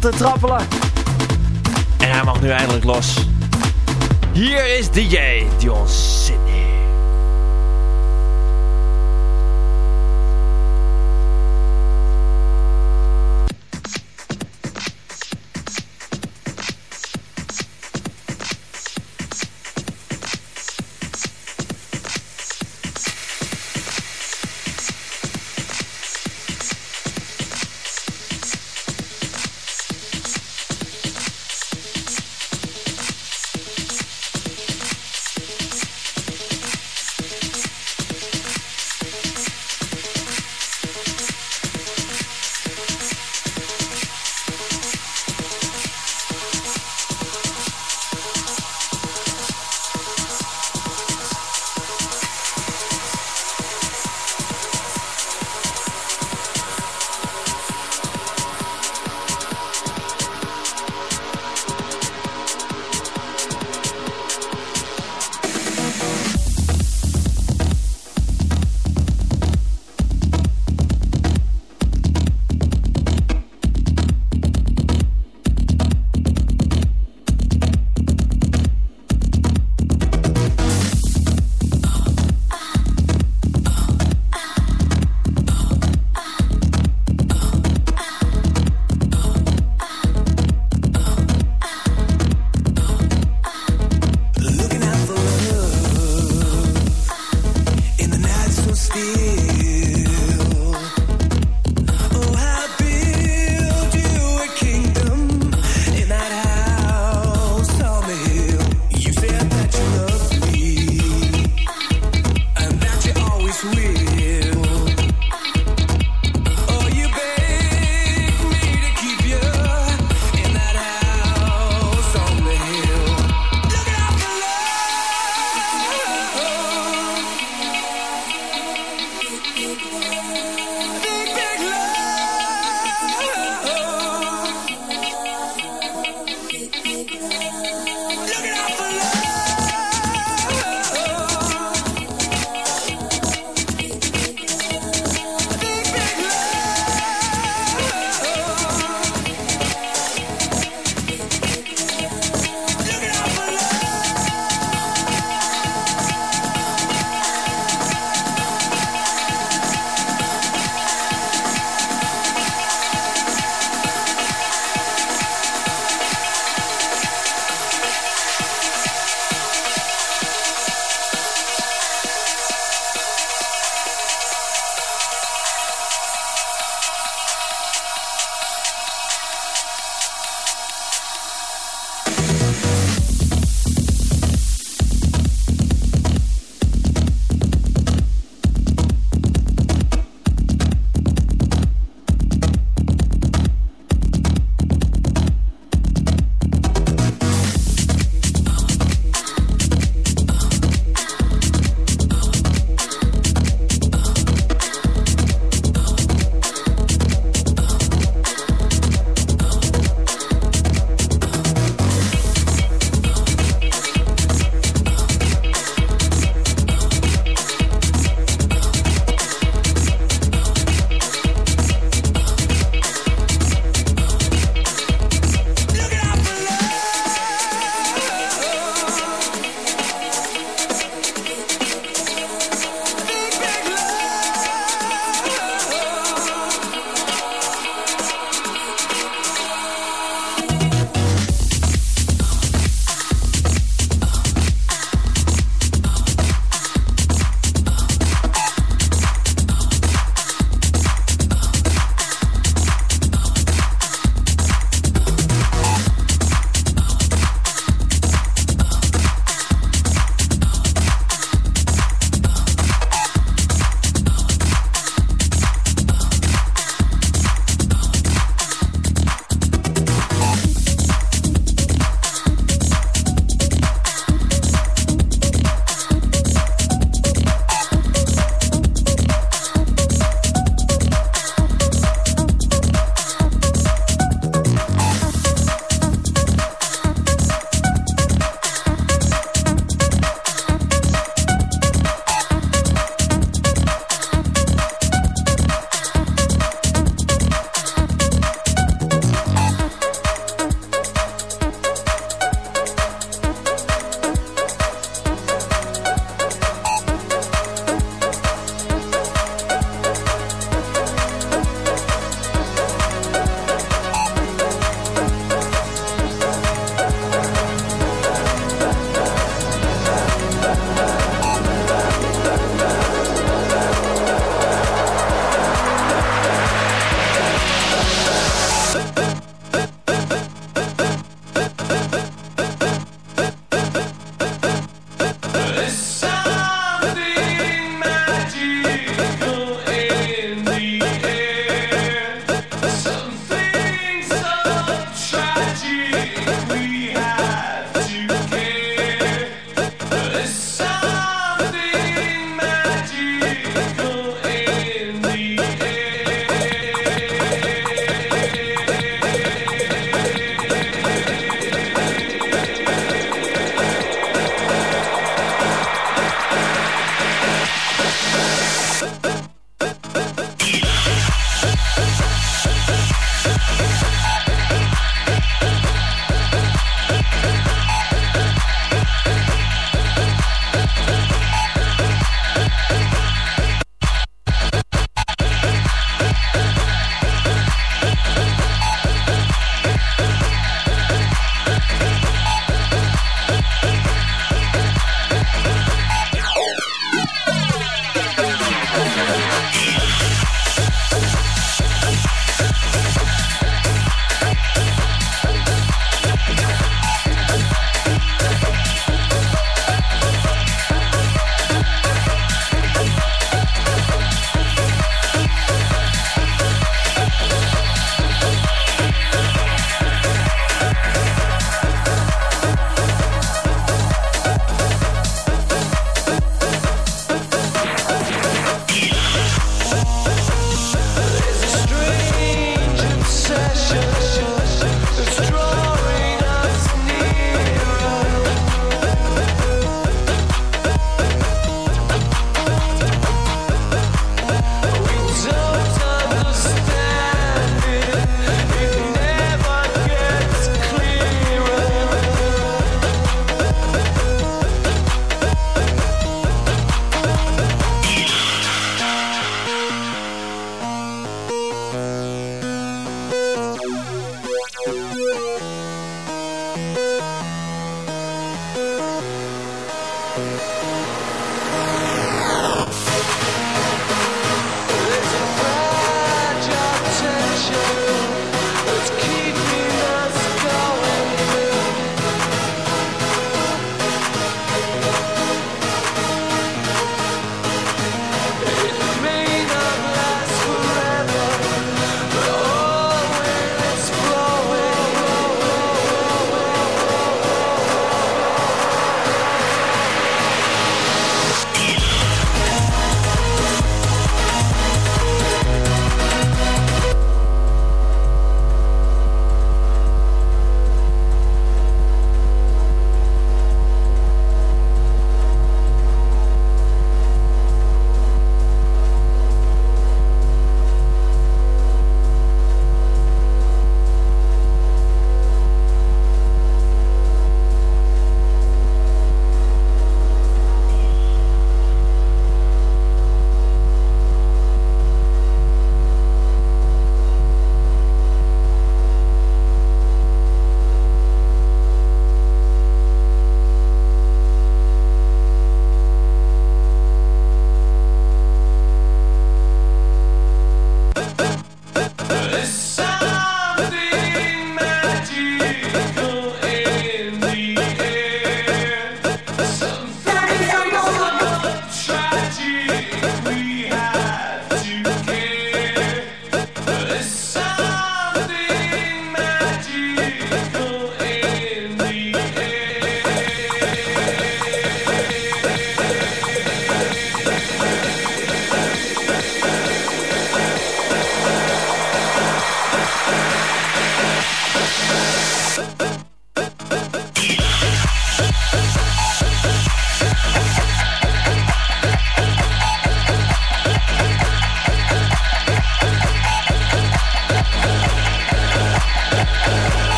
te trappelen. En hij mag nu eindelijk los. Hier is DJ Dion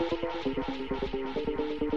よろしくお願いします。